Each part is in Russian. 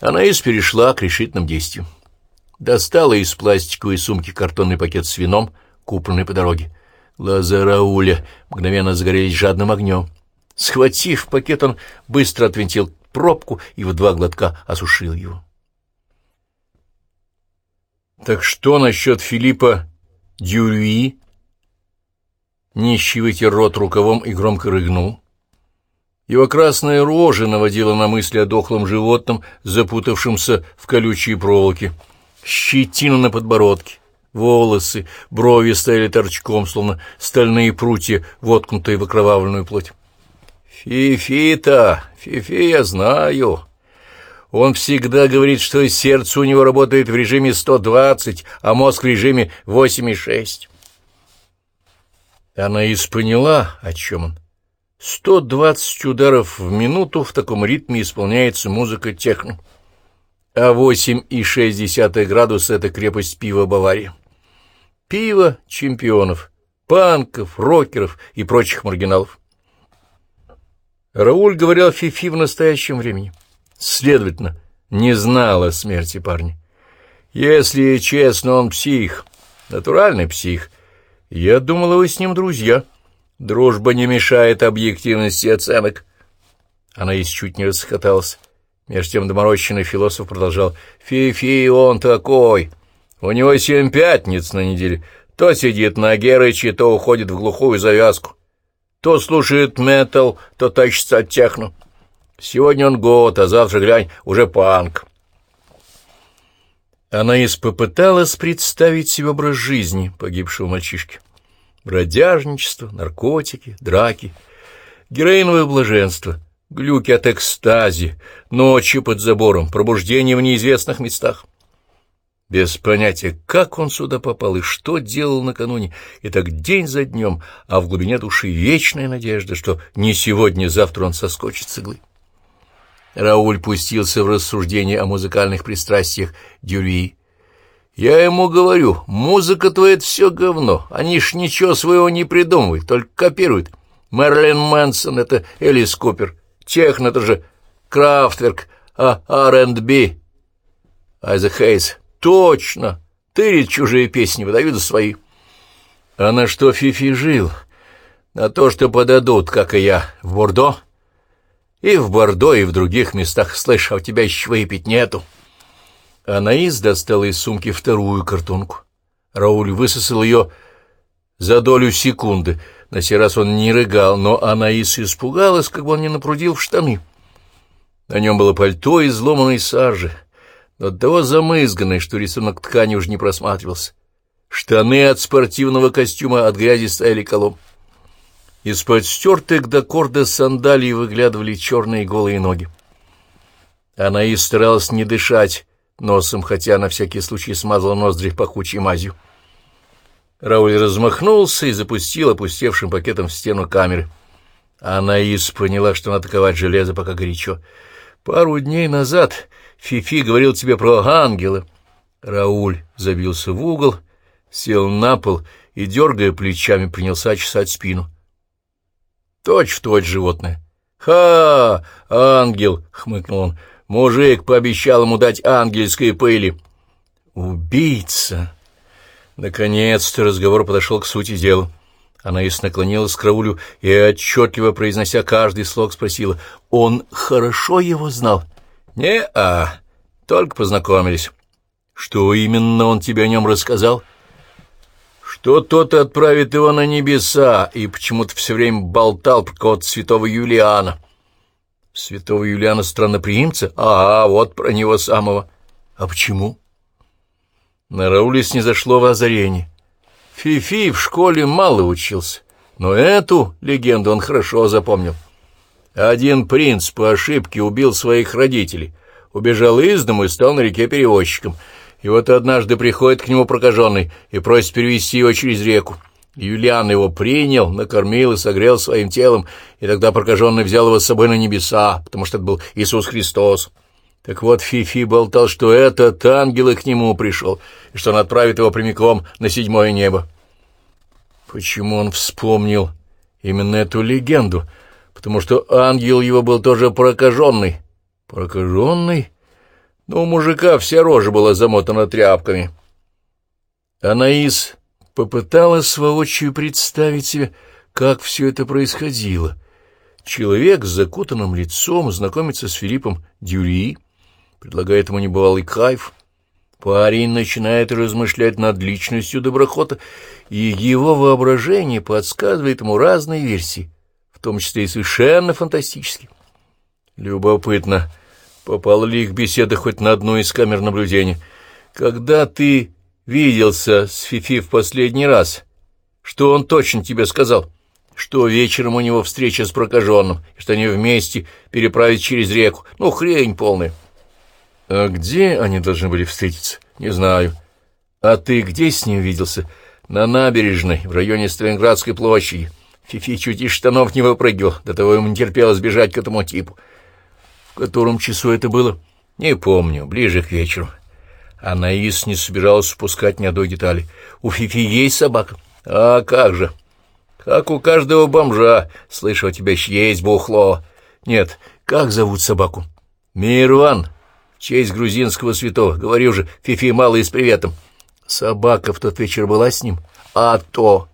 Анаис перешла к решительным действиям. Достала из пластиковой сумки картонный пакет с вином, купленный по дороге. Глаза Рауля мгновенно загорелись жадным огнем. Схватив пакет, он быстро отвинтил пробку и в два глотка осушил его. Так что насчет Филиппа Дюрюи? Нищий вытер рот рукавом и громко рыгнул. Его красная рожа наводила на мысли о дохлом животном, запутавшемся в колючие проволоки. Щетина на подбородке, волосы, брови стояли торчком, словно стальные прутья, воткнутые в окровавленную плоть. «Фифи-то, Фифи я знаю. Он всегда говорит, что сердце у него работает в режиме 120, а мозг в режиме 8,6». Она и поняла, о чем он. Сто двадцать ударов в минуту в таком ритме исполняется музыка техно. А восемь и шесть десятых градуса — это крепость пива Баварии. Пиво чемпионов, панков, рокеров и прочих маргиналов. Рауль говорил Фифи в настоящем времени. Следовательно, не знал о смерти парня. Если честно, он псих, натуральный псих. Я думала, вы с ним друзья. — Дружба не мешает объективности оценок. Она из чуть не расхоталась. Между тем доморощенный философ продолжал. «Фи-фи, он такой! У него семь пятниц на неделе. То сидит на Герыче, то уходит в глухую завязку. То слушает метал, то тащится от техно. Сегодня он год, а завтра, глянь, уже панк». Она и попыталась представить себе образ жизни погибшего мальчишки бродяжничество, наркотики, драки, героиновое блаженство, глюки от экстази, ночи под забором, пробуждение в неизвестных местах. Без понятия, как он сюда попал и что делал накануне, и так день за днем, а в глубине души вечная надежда, что не сегодня-завтра он соскочит с иглы. Рауль пустился в рассуждение о музыкальных пристрастиях Дюрии. Я ему говорю, музыка твоя — все говно, они ж ничего своего не придумывают, только копируют. Мерлин Мэнсон — это Элис Купер, техно — это же Крафтверк, а R&B — Айзек Хейс. Точно, тырит чужие песни, выдают за свои. А на что Фифи жил? На то, что подадут, как и я, в Бордо. И в Бордо, и в других местах. Слышь, а у тебя еще выпить нету. Анаис достала из сумки вторую картонку. Рауль высосал ее за долю секунды. На сей раз он не рыгал, но Анаис испугалась, как бы он не напрудил в штаны. На нем было пальто из ломаной саржи, но того замызганное, что рисунок ткани уже не просматривался. Штаны от спортивного костюма от грязи стояли колом. Из-под стертых до корда сандалий выглядывали черные голые ноги. Анаис старалась не дышать, носом, хотя на всякий случай смазал ноздри пахучей мазью. Рауль размахнулся и запустил опустевшим пакетом в стену камеры. Анаис поняла, что надо ковать железо, пока горячо. «Пару дней назад Фифи говорил тебе про ангела». Рауль забился в угол, сел на пол и, дергая плечами, принялся чесать спину. «Точь-в-точь животное». «Ха! Ангел!» — хмыкнул он. Мужик пообещал ему дать ангельской пыли. Убийца! Наконец-то разговор подошел к сути дела. Она и наклонилась к Раулю и, отчетливо произнося каждый слог, спросила, «Он хорошо его знал?» «Не-а, только познакомились». «Что именно он тебе о нем рассказал?» «Что тот отправит его на небеса, и почему-то все время болтал про кого-то святого Юлиана». Святого Юлиана Странноприимца? А, вот про него самого. А почему? На Рауле снизошло в озарение. Фифи в школе мало учился, но эту легенду он хорошо запомнил. Один принц по ошибке убил своих родителей, убежал из дому и стал на реке перевозчиком. И вот однажды приходит к нему прокаженный и просит перевести его через реку. Юлиан его принял, накормил и согрел своим телом, и тогда прокаженный взял его с собой на небеса, потому что это был Иисус Христос. Так вот, Фифи болтал, что этот ангел и к нему пришел, и что он отправит его прямиком на седьмое небо. Почему он вспомнил именно эту легенду? Потому что ангел его был тоже прокаженный. Прокаженный? но у мужика вся рожа была замотана тряпками. Анаис попыталась воочию представить себе, как все это происходило. Человек с закутанным лицом знакомится с Филиппом Дюри, предлагает ему небывалый кайф. Парень начинает размышлять над личностью доброхота, и его воображение подсказывает ему разные версии, в том числе и совершенно фантастические. Любопытно, попала ли их беседа хоть на одну из камер наблюдения. Когда ты виделся с Фифи в последний раз, что он точно тебе сказал? Что вечером у него встреча с прокаженным, и что они вместе переправить через реку. Ну, хрень полная. А где они должны были встретиться? Не знаю. А ты где с ним виделся? На набережной, в районе Сталинградской площади. Фифи чуть из штанов не выпрыгивал, до того ему не терпелось бежать к этому типу. В котором часу это было? Не помню, ближе к вечеру. Анаис не собиралась упускать ни одной детали. У Фифи есть собака? А как же? Как у каждого бомжа. Слышу, у тебя есть бухло. Нет, как зовут собаку? Мирван. В честь грузинского святого. Говорю же, Фифи малый с приветом. Собака в тот вечер была с ним? А то...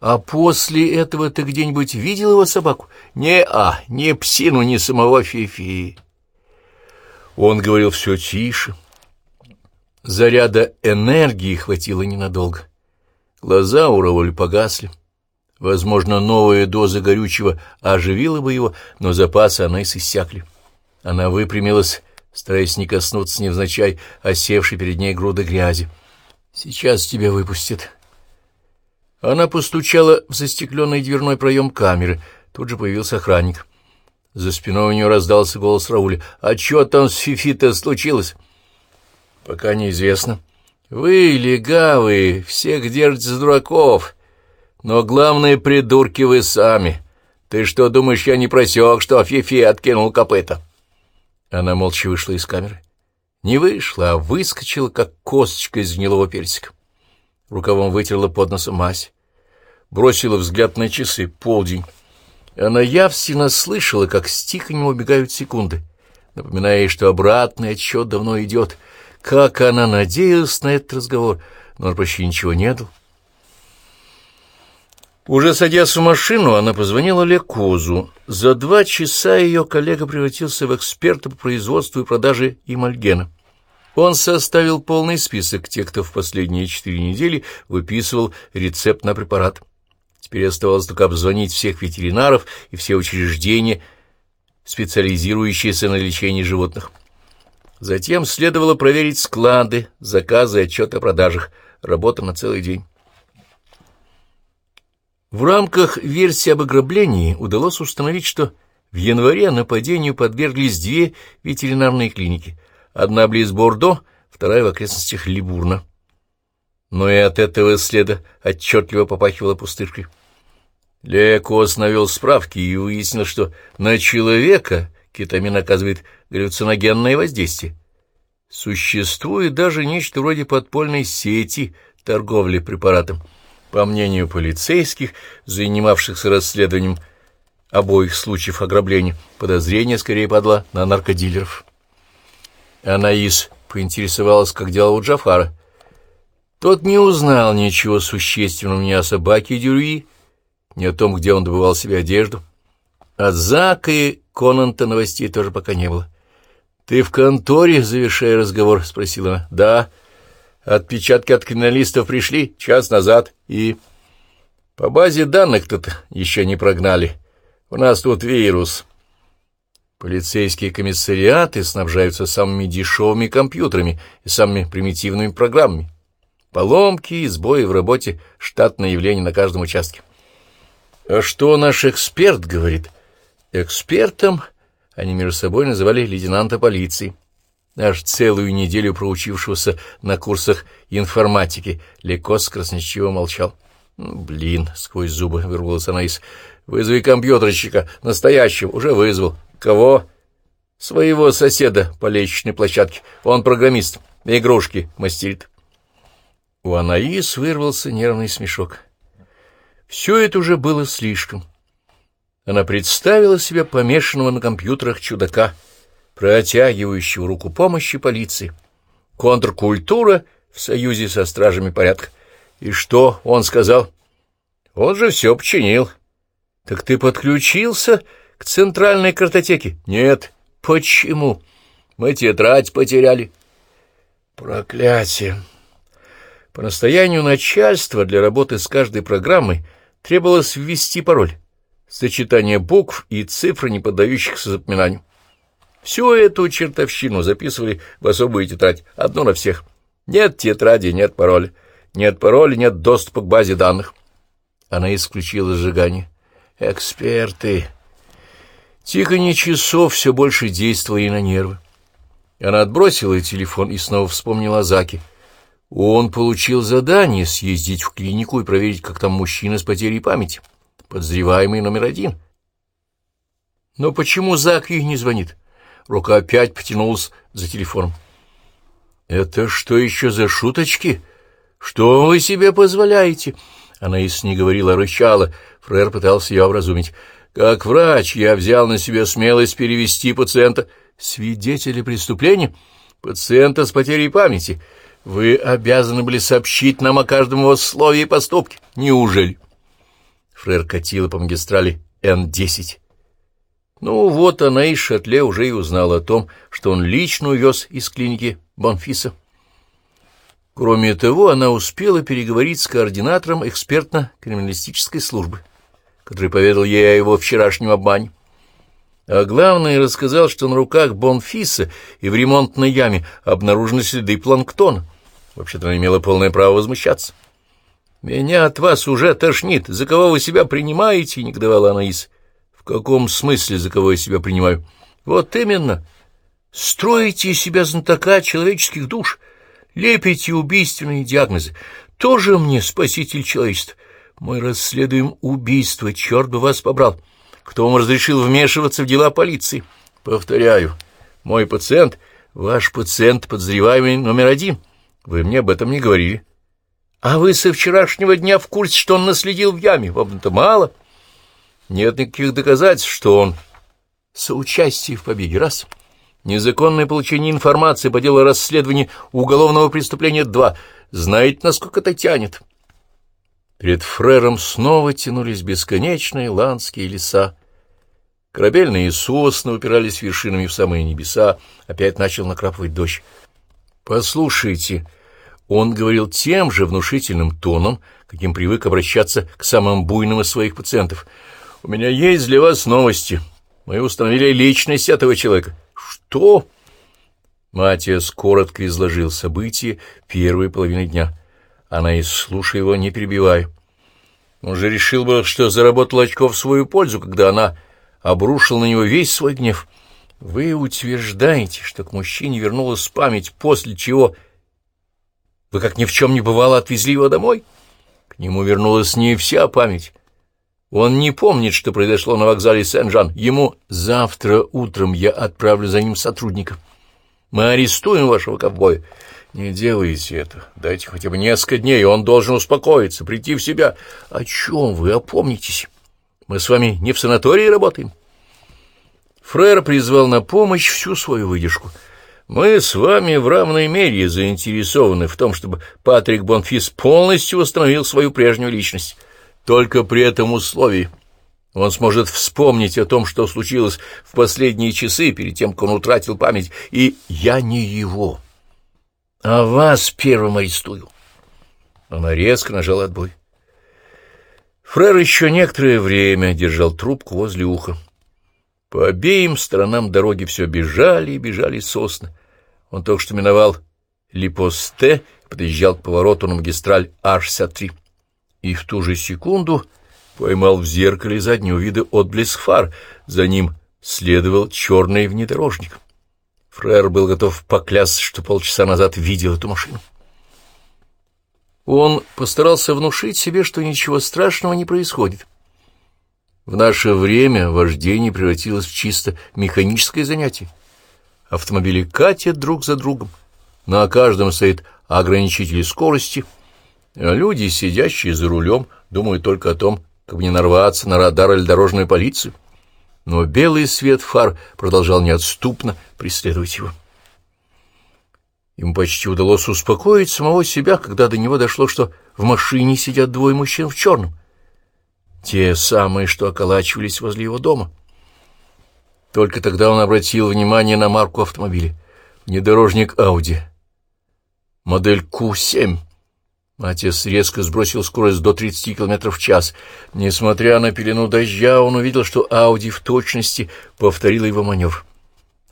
А после этого ты где-нибудь видел его собаку? Не-а, ни псину, ни самого Фифи. Он говорил все тише. Заряда энергии хватило ненадолго. Глаза у Раволя погасли. Возможно, новая доза горючего оживила бы его, но запасы она иссякли. Она выпрямилась, стараясь не коснуться невзначай осевшей перед ней груды грязи. «Сейчас тебя выпустят». Она постучала в застекленный дверной проем камеры. Тут же появился охранник. За спиной у нее раздался голос Рауля. «А что там с Фифи-то случилось?» «Пока неизвестно». «Вы, легавые, всех держите за дураков, но главные придурки вы сами. Ты что, думаешь, я не просек, что Фифи откинул копыта?» Она молча вышла из камеры. Не вышла, а выскочила, как косточка из гнилого персика. Рукавом вытерла под носом мазь. Бросила взгляд на часы. Полдень. Она явственно слышала, как с тихонем убегают секунды, напоминая ей, что обратный отсчет давно идет. Как она надеялась на этот разговор, но он почти ничего не дал. Уже садясь в машину, она позвонила Лекозу. За два часа ее коллега превратился в эксперта по производству и продаже эмальгена. Он составил полный список тех, кто в последние четыре недели выписывал рецепт на препарат. Теперь оставалось только обзвонить всех ветеринаров и все учреждения, специализирующиеся на лечении животных. Затем следовало проверить склады, заказы, отчеты о продажах. Работа на целый день. В рамках версии об ограблении удалось установить, что в январе нападению подверглись две ветеринарные клиники. Одна близ Бордо, вторая в окрестностях Либурна. Но и от этого следа отчетливо попахивало пустышкой. Лекос навел справки и выяснил, что на человека кетамин оказывает галлюциногенное воздействие. Существует даже нечто вроде подпольной сети торговли препаратом. По мнению полицейских, занимавшихся расследованием обоих случаев ограбления, подозрение скорее падло на наркодилеров. Анаис поинтересовалась, как дела у Джафара. Тот не узнал ничего существенного ни о собаке Дюрюи, ни о том, где он добывал себе одежду. От Зака и Конанта новостей тоже пока не было. — Ты в конторе, завершая разговор? — спросила она. — Да. — Отпечатки от криминалистов пришли час назад, и... По базе данных тут еще не прогнали. У нас тут вирус. Полицейские комиссариаты снабжаются самыми дешевыми компьютерами и самыми примитивными программами. Поломки и сбои в работе — штатное явление на каждом участке. А что наш эксперт говорит? Экспертом они между собой называли лейтенанта полиции. Аж целую неделю проучившегося на курсах информатики, Лекос красноречиво молчал. «Ну, «Блин!» — сквозь зубы вырвалась Анаис. «Вызови компьютерщика. Настоящего. Уже вызвал. Кого?» «Своего соседа по лестничной площадке. Он программист. Игрушки мастерит». У Анаис вырвался нервный смешок. Все это уже было слишком. Она представила себе помешанного на компьютерах чудака — протягивающего руку помощи полиции, контркультура в союзе со стражами порядка. И что он сказал? Он же все починил. Так ты подключился к центральной картотеке? Нет. Почему? Мы тетрадь потеряли. Проклятие. По настоянию начальства для работы с каждой программой требовалось ввести пароль, сочетание букв и цифр, не поддающихся запоминанию. Всю эту чертовщину записывали в особую тетрадь, одну на всех. Нет тетради, нет пароля. Нет пароля, нет доступа к базе данных. Она исключила сжигание. Эксперты. Тиканье часов все больше действовали на нервы. Она отбросила телефон и снова вспомнила о Заке. Он получил задание съездить в клинику и проверить, как там мужчина с потерей памяти. Подозреваемый номер один. Но почему Зак ей не звонит? Рука опять потянулась за телефоном. «Это что еще за шуточки? Что вы себе позволяете?» Она если не говорила, рычала. Фрер пытался ее образумить. «Как врач я взял на себя смелость перевести пациента. Свидетеля преступления? Пациента с потерей памяти. Вы обязаны были сообщить нам о каждом его слове и поступке. Неужели?» Фрер катила по магистрали Н-10. Ну вот она из Шатле уже и узнала о том, что он лично увез из клиники Бонфиса. Кроме того, она успела переговорить с координатором экспертно-криминалистической службы, который поведал ей о его вчерашнем обмане. А главное, рассказал, что на руках Бонфиса и в ремонтной яме обнаружены следы планктона. Вообще-то она имела полное право возмущаться. «Меня от вас уже тошнит. За кого вы себя принимаете?» — негодовала Анаис. «В каком смысле, за кого я себя принимаю?» «Вот именно. Строите из себя знатока человеческих душ» лепите убийственные диагнозы. Тоже мне спаситель человечества. Мы расследуем убийство, черт бы вас побрал. Кто вам разрешил вмешиваться в дела полиции? Повторяю, мой пациент, ваш пациент, подозреваемый номер один. Вы мне об этом не говорили. А вы со вчерашнего дня в курсе, что он наследил в яме? Вам-то мало. Нет никаких доказательств, что он соучастие в побеге. Раз — Незаконное получение информации по делу расследования уголовного преступления 2. Знаете, насколько это тянет? Перед Фрером снова тянулись бесконечные ландские леса. Корабельные сосны упирались вершинами в самые небеса. Опять начал накрапывать дождь. «Послушайте», — он говорил тем же внушительным тоном, каким привык обращаться к самым буйным из своих пациентов. «У меня есть для вас новости. Мы установили личность этого человека». «Что?» Матиас коротко изложил события первой половины дня. Она и слушая его, не перебивая. Он же решил бы, что заработал очков в свою пользу, когда она обрушила на него весь свой гнев. Вы утверждаете, что к мужчине вернулась память, после чего вы, как ни в чем не бывало, отвезли его домой? К нему вернулась не вся память, он не помнит, что произошло на вокзале Сен-Жан. Ему завтра утром я отправлю за ним сотрудников. Мы арестуем вашего ковбоя. Не делайте это. Дайте хотя бы несколько дней, он должен успокоиться, прийти в себя. О чем вы? Опомнитесь. Мы с вами не в санатории работаем. Фрер призвал на помощь всю свою выдержку. Мы с вами в равной мере заинтересованы в том, чтобы Патрик Бонфис полностью восстановил свою прежнюю личность. Только при этом условии он сможет вспомнить о том, что случилось в последние часы, перед тем, как он утратил память, и я не его, а вас первым арестую. Она резко нажала отбой. Фрер еще некоторое время держал трубку возле уха. По обеим сторонам дороги все бежали и бежали сосны. Он только что миновал Липосте подъезжал к повороту на магистраль А-63 и в ту же секунду поймал в зеркале заднего вида отблеск фар. За ним следовал черный внедорожник. Фрер был готов поклясться, что полчаса назад видел эту машину. Он постарался внушить себе, что ничего страшного не происходит. В наше время вождение превратилось в чисто механическое занятие. Автомобили катят друг за другом. На каждом стоит ограничитель скорости — а люди, сидящие за рулем, думают только о том, как бы не нарваться на радар или дорожную полицию. но белый свет фар продолжал неотступно преследовать его. Ему почти удалось успокоить самого себя, когда до него дошло, что в машине сидят двое мужчин в черном. Те самые, что околачивались возле его дома. Только тогда он обратил внимание на марку автомобиля. Внедорожник Ауди. Модель Q7. Отец резко сбросил скорость до 30 км в час. Несмотря на пелену дождя, он увидел, что Ауди в точности повторила его маневр.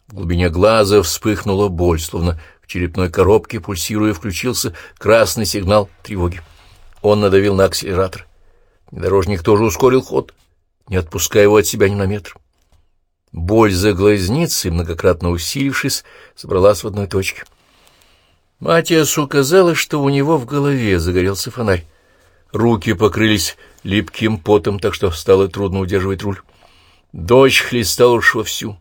В глубине глаза вспыхнула боль, словно в черепной коробке, пульсируя, включился красный сигнал тревоги. Он надавил на акселератор. Внедорожник тоже ускорил ход, не отпуская его от себя ни на метр. Боль за глазницей, многократно усилившись, собралась в одной точке. Матиасу казалось, что у него в голове загорелся фонарь. Руки покрылись липким потом, так что стало трудно удерживать руль. Дождь хлестал уж вовсю,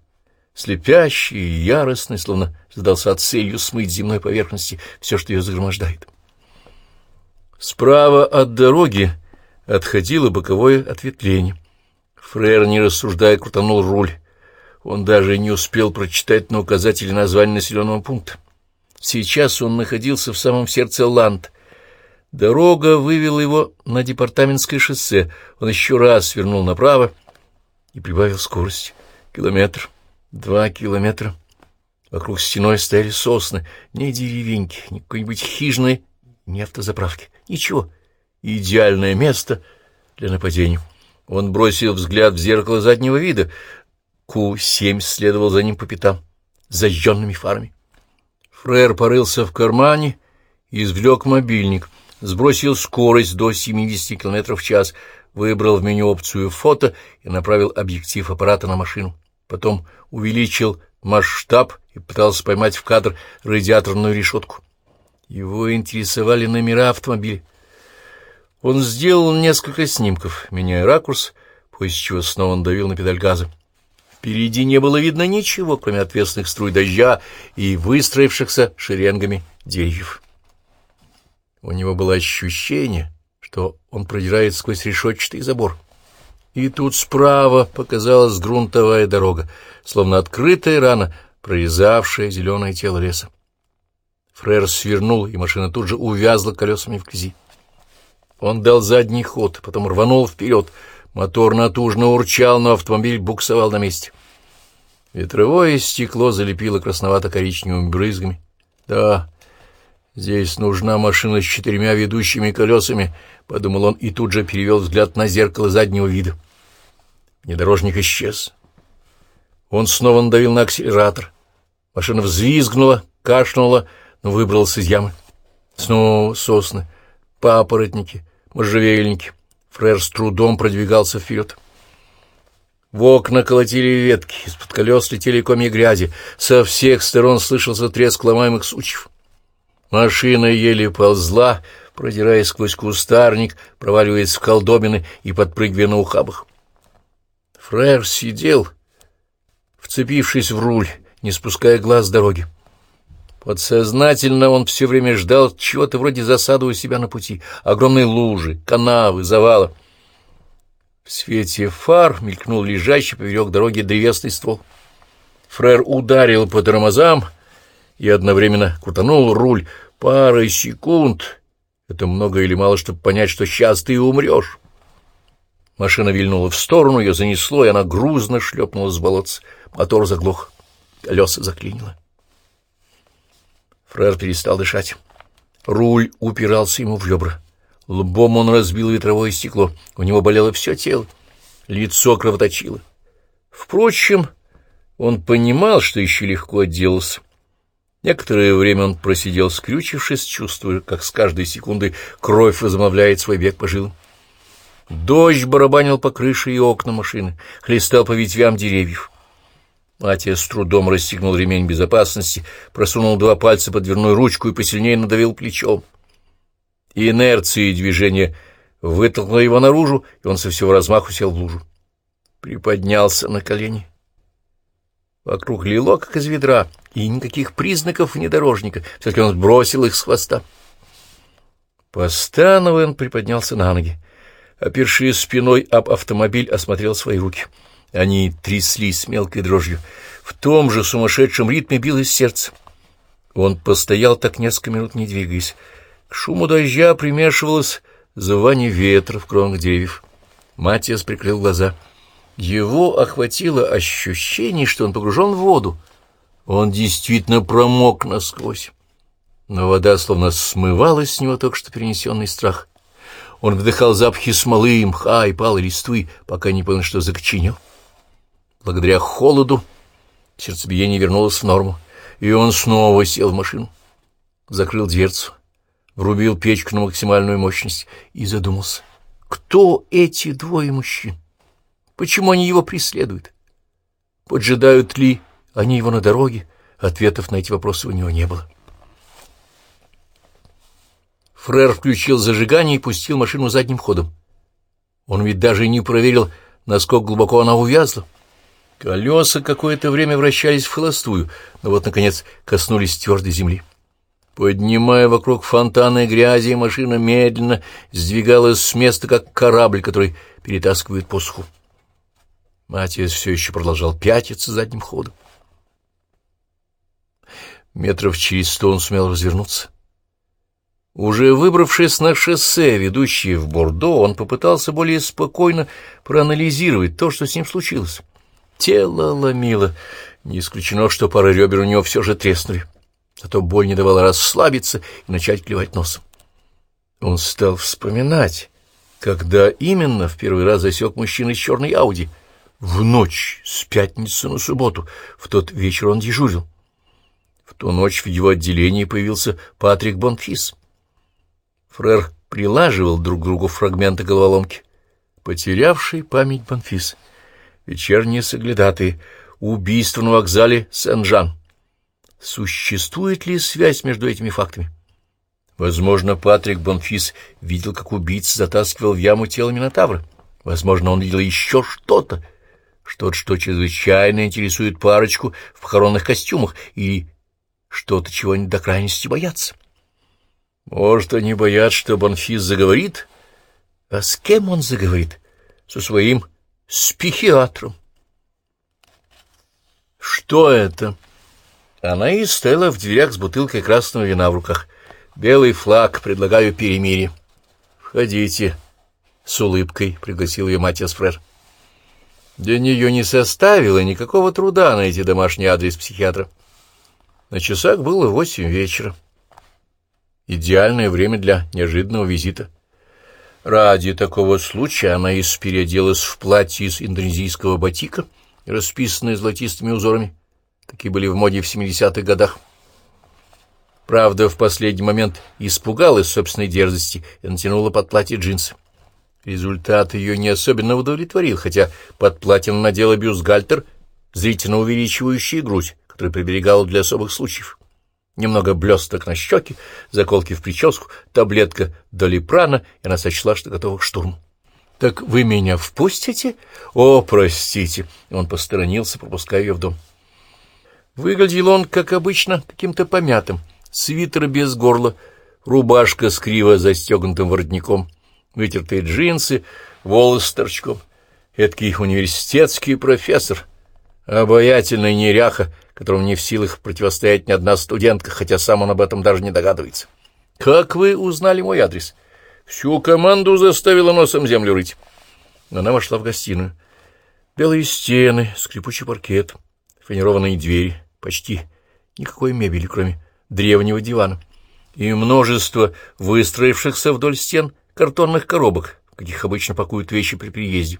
слепящий и яростный, словно задался целью смыть земной поверхности все, что ее загромождает. Справа от дороги отходило боковое ответвление. Фрер, не рассуждая, крутанул руль. Он даже не успел прочитать на указателе название населенного пункта. Сейчас он находился в самом сердце Ланд. Дорога вывела его на департаментское шоссе. Он еще раз свернул направо и прибавил скорость. Километр, два километра. Вокруг стеной стояли сосны, не деревеньки, ни какой-нибудь хижины, ни автозаправки. Ничего. Идеальное место для нападения. Он бросил взгляд в зеркало заднего вида. Ку-7 следовал за ним по пятам, зажженными фарами. Фрер порылся в кармане извлек мобильник, сбросил скорость до 70 км в час, выбрал в меню опцию «Фото» и направил объектив аппарата на машину. Потом увеличил масштаб и пытался поймать в кадр радиаторную решетку. Его интересовали номера автомобиля. Он сделал несколько снимков, меняя ракурс, после чего снова надавил на педаль газа. Впереди не было видно ничего, кроме ответственных струй дождя и выстроившихся шеренгами деревьев. У него было ощущение, что он продирает сквозь решетчатый забор. И тут справа показалась грунтовая дорога, словно открытая рана, прорезавшая зеленое тело леса. Фрер свернул, и машина тут же увязла колесами в грязи. Он дал задний ход, потом рванул вперед — Мотор натужно урчал, но автомобиль буксовал на месте. Ветровое стекло залепило красновато-коричневыми брызгами. Да, здесь нужна машина с четырьмя ведущими колесами, — подумал он и тут же перевел взгляд на зеркало заднего вида. Внедорожник исчез. Он снова надавил на акселератор. Машина взвизгнула, кашнула, но выбралась из ямы. Снова сосны, папоротники, можжевельники — Фрер с трудом продвигался вперед. В окна колотили ветки, из-под колес летели комья грязи, со всех сторон слышался треск ломаемых сучьев. Машина еле ползла, продираясь сквозь кустарник, проваливаясь в колдобины и подпрыгивая на ухабах. Фрер сидел, вцепившись в руль, не спуская глаз с дороги. Подсознательно он все время ждал чего-то вроде засады у себя на пути, огромной лужи, канавы, завала. В свете фар мелькнул лежащий поверек дороги древесный ствол. Фрер ударил по тормозам и одновременно крутанул руль парой секунд. Это много или мало, чтобы понять, что сейчас ты умрешь. Машина вильнула в сторону, ее занесло, и она грузно шлепнула с болотца. Мотор заглох, колеса заклинило. Фрер перестал дышать. Руль упирался ему в ребра. Лбом он разбил ветровое стекло. У него болело все тело. Лицо кровоточило. Впрочем, он понимал, что еще легко отделался. Некоторое время он просидел, скрючившись, чувствуя, как с каждой секундой кровь возобновляет свой бег по жилам. Дождь барабанил по крыше и окна машины, хлестал по ветвям деревьев. Матия с трудом расстегнул ремень безопасности, просунул два пальца под дверную ручку и посильнее надавил плечом. Инерция движения вытолкнула его наружу, и он со всего размаху сел в лужу. Приподнялся на колени. Вокруг лило, как из ведра, и никаких признаков внедорожника, все-таки он сбросил их с хвоста. Постановая, он приподнялся на ноги. Опершись спиной об автомобиль, осмотрел свои руки — Они тряслись мелкой дрожью. В том же сумасшедшем ритме билось сердце. Он постоял так несколько минут, не двигаясь. К шуму дождя примешивалось завывание ветра в кронах деревьев. Матиас прикрыл глаза. Его охватило ощущение, что он погружен в воду. Он действительно промок насквозь. Но вода словно смывалась с него только что перенесенный страх. Он вдыхал запахи смолы, мха и палой листвы, пока не понял, что закоченел. Благодаря холоду сердцебиение вернулось в норму, и он снова сел в машину. Закрыл дверцу, врубил печку на максимальную мощность и задумался. Кто эти двое мужчин? Почему они его преследуют? Поджидают ли они его на дороге? Ответов на эти вопросы у него не было. Фрер включил зажигание и пустил машину задним ходом. Он ведь даже не проверил, насколько глубоко она увязла. Колеса какое-то время вращались в холостую, но вот, наконец, коснулись твердой земли. Поднимая вокруг фонтаны грязи, машина медленно сдвигалась с места, как корабль, который перетаскивает посуху. Матиас все еще продолжал пятиться задним ходом. Метров через сто он сумел развернуться. Уже выбравшись на шоссе, ведущее в Бордо, он попытался более спокойно проанализировать то, что с ним случилось. Тело ломило. Не исключено, что пара ребер у него все же треснули. Зато боль не давала расслабиться и начать клевать носом. Он стал вспоминать, когда именно в первый раз засек мужчина из черной Ауди. В ночь с пятницы на субботу. В тот вечер он дежурил. В ту ночь в его отделении появился Патрик Бонфис. Фрер прилаживал друг к другу фрагменты головоломки. Потерявший память Бонфис — вечерние соглядатые, убийство на вокзале Сен-Жан. Существует ли связь между этими фактами? Возможно, Патрик Бонфис видел, как убийца затаскивал в яму тело Минотавра. Возможно, он видел еще что-то, что-то, что чрезвычайно интересует парочку в похоронных костюмах, или что-то, чего они до крайности боятся. Может, они боятся, что Бонфис заговорит? А с кем он заговорит? Со своим с психиатром. Что это? Она и стояла в дверях с бутылкой красного вина в руках. Белый флаг, предлагаю перемирие. Входите. С улыбкой пригласил ее Матиас Фрер. Для нее не составило никакого труда найти домашний адрес психиатра. На часах было восемь вечера. Идеальное время для неожиданного визита. Ради такого случая она переоделась в платье из индонезийского батика, расписанное золотистыми узорами, какие были в моде в 70-х годах. Правда, в последний момент испугалась собственной дерзости и натянула под платье джинсы. Результат ее не особенно удовлетворил, хотя под платьем надела бюстгальтер, зрительно увеличивающий грудь, который приберегал для особых случаев немного блесток на щеки, заколки в прическу, таблетка долипрана, и она сочла, что готова к штурму. — Так вы меня впустите? — О, простите! Он посторонился, пропуская ее в дом. Выглядел он, как обычно, каким-то помятым. Свитер без горла, рубашка с криво застегнутым воротником, вытертые джинсы, волосы торчком. Эдакий университетский профессор, обаятельный неряха, которому не в силах противостоять ни одна студентка, хотя сам он об этом даже не догадывается. «Как вы узнали мой адрес?» «Всю команду заставила носом землю рыть». Она вошла в гостиную. Белые стены, скрипучий паркет, фанерованные двери, почти никакой мебели, кроме древнего дивана, и множество выстроившихся вдоль стен картонных коробок, в каких обычно пакуют вещи при приезде.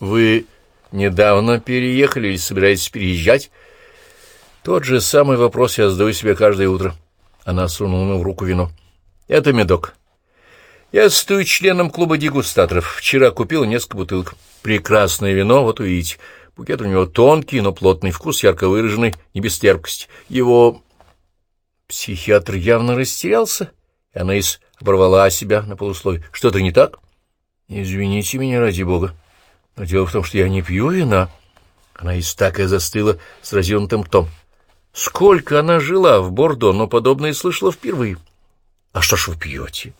«Вы недавно переехали или собираетесь переезжать?» Тот же самый вопрос я задаю себе каждое утро. Она сунула ему в руку вино. Это медок. Я стою членом клуба дегустаторов. Вчера купил несколько бутылок. Прекрасное вино, вот увидите. Букет у него тонкий, но плотный вкус, ярко выраженный, не без терпкости. Его психиатр явно растерялся, и она из оборвала себя на полусловие. Что-то не так? Извините меня, ради бога. Но дело в том, что я не пью вина. Она из так и застыла с разъемтым том. Сколько она жила в Бордо, но подобное слышала впервые. А что ж вы пьете?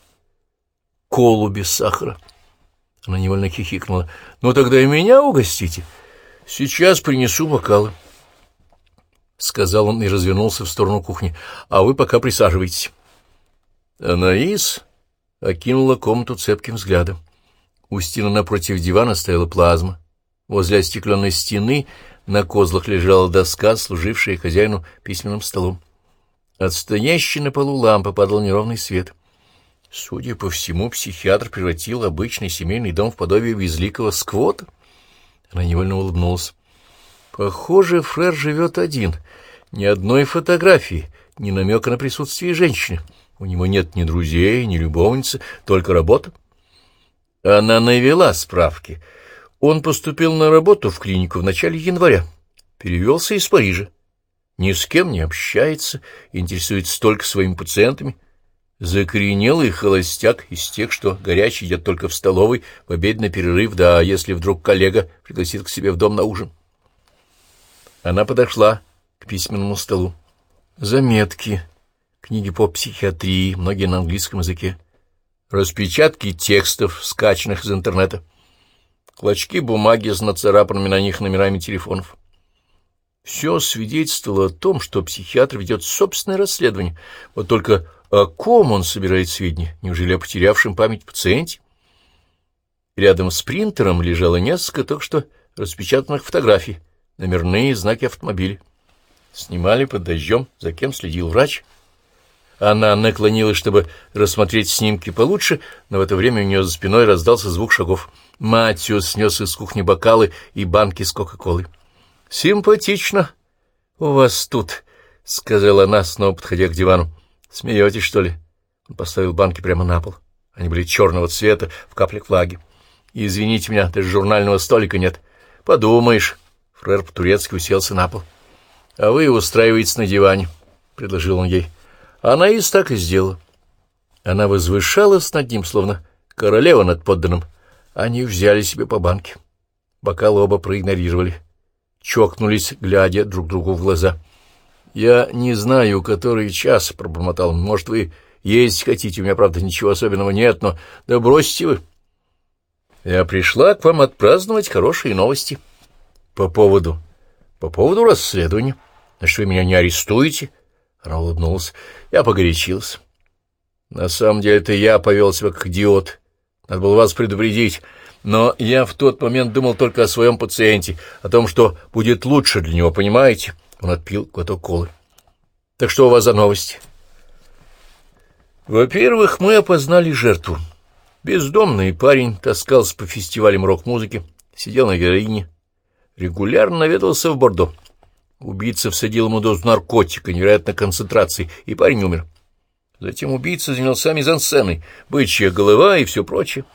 Колу без сахара. Она невольно хихикнула. Ну тогда и меня угостите. Сейчас принесу бокалы, — сказал он и развернулся в сторону кухни. — А вы пока присаживайтесь. Анаис окинула комнату цепким взглядом. У стены напротив дивана стояла плазма. Возле остекленной стены на козлах лежала доска, служившая хозяину письменным столом. От стоящей на полу лампы падал неровный свет. Судя по всему, психиатр превратил обычный семейный дом в подобие безликого сквота. Она невольно улыбнулась. Похоже, Фрер живет один. Ни одной фотографии, ни намека на присутствие женщины. У него нет ни друзей, ни любовницы, только работа. Она навела справки. Он поступил на работу в клинику в начале января. Перевелся из Парижа. Ни с кем не общается, интересуется только своими пациентами. Закоренелый холостяк из тех, что горячий идет только в столовой, в обеденный перерыв, да если вдруг коллега пригласит к себе в дом на ужин. Она подошла к письменному столу. Заметки, книги по психиатрии, многие на английском языке, распечатки текстов, скачанных из интернета, клочки бумаги с нацарапанными на них номерами телефонов. Все свидетельствовало о том, что психиатр ведет собственное расследование, вот только о ком он собирает сведения? Неужели о потерявшем память пациенте? Рядом с принтером лежало несколько только что распечатанных фотографий, номерные знаки автомобиля. Снимали под дождем, за кем следил врач. Она наклонилась, чтобы рассмотреть снимки получше, но в это время у нее за спиной раздался звук шагов. Матью снес из кухни бокалы и банки с Кока-Колой. — Симпатично у вас тут, — сказала она, снова подходя к дивану. Смеетесь, что ли? Он поставил банки прямо на пол. Они были черного цвета, в каплях влаги. Извините меня, даже журнального столика нет. Подумаешь. Фрер по-турецки уселся на пол. А вы устраиваетесь на диване, — предложил он ей. Она и так и сделала. Она возвышалась над ним, словно королева над подданным. Они взяли себе по банке. Бокалы оба проигнорировали. Чокнулись, глядя друг другу в глаза. «Я не знаю, который час», — пробормотал. «Может, вы есть хотите? У меня, правда, ничего особенного нет, но да бросьте вы». «Я пришла к вам отпраздновать хорошие новости». «По поводу...» «По поводу расследования. Значит, вы меня не арестуете?» Она улыбнулась. «Я погорячился». «На самом деле, это я повел себя как идиот. Надо было вас предупредить». Но я в тот момент думал только о своем пациенте, о том, что будет лучше для него, понимаете? Он отпил глоток колы. Так что у вас за новости? Во-первых, мы опознали жертву. Бездомный парень таскался по фестивалям рок-музыки, сидел на героине, регулярно наведался в Бордо. Убийца всадил ему дозу наркотика невероятной концентрации, и парень умер. Затем убийца занялся мизансценой, бычья голова и все прочее.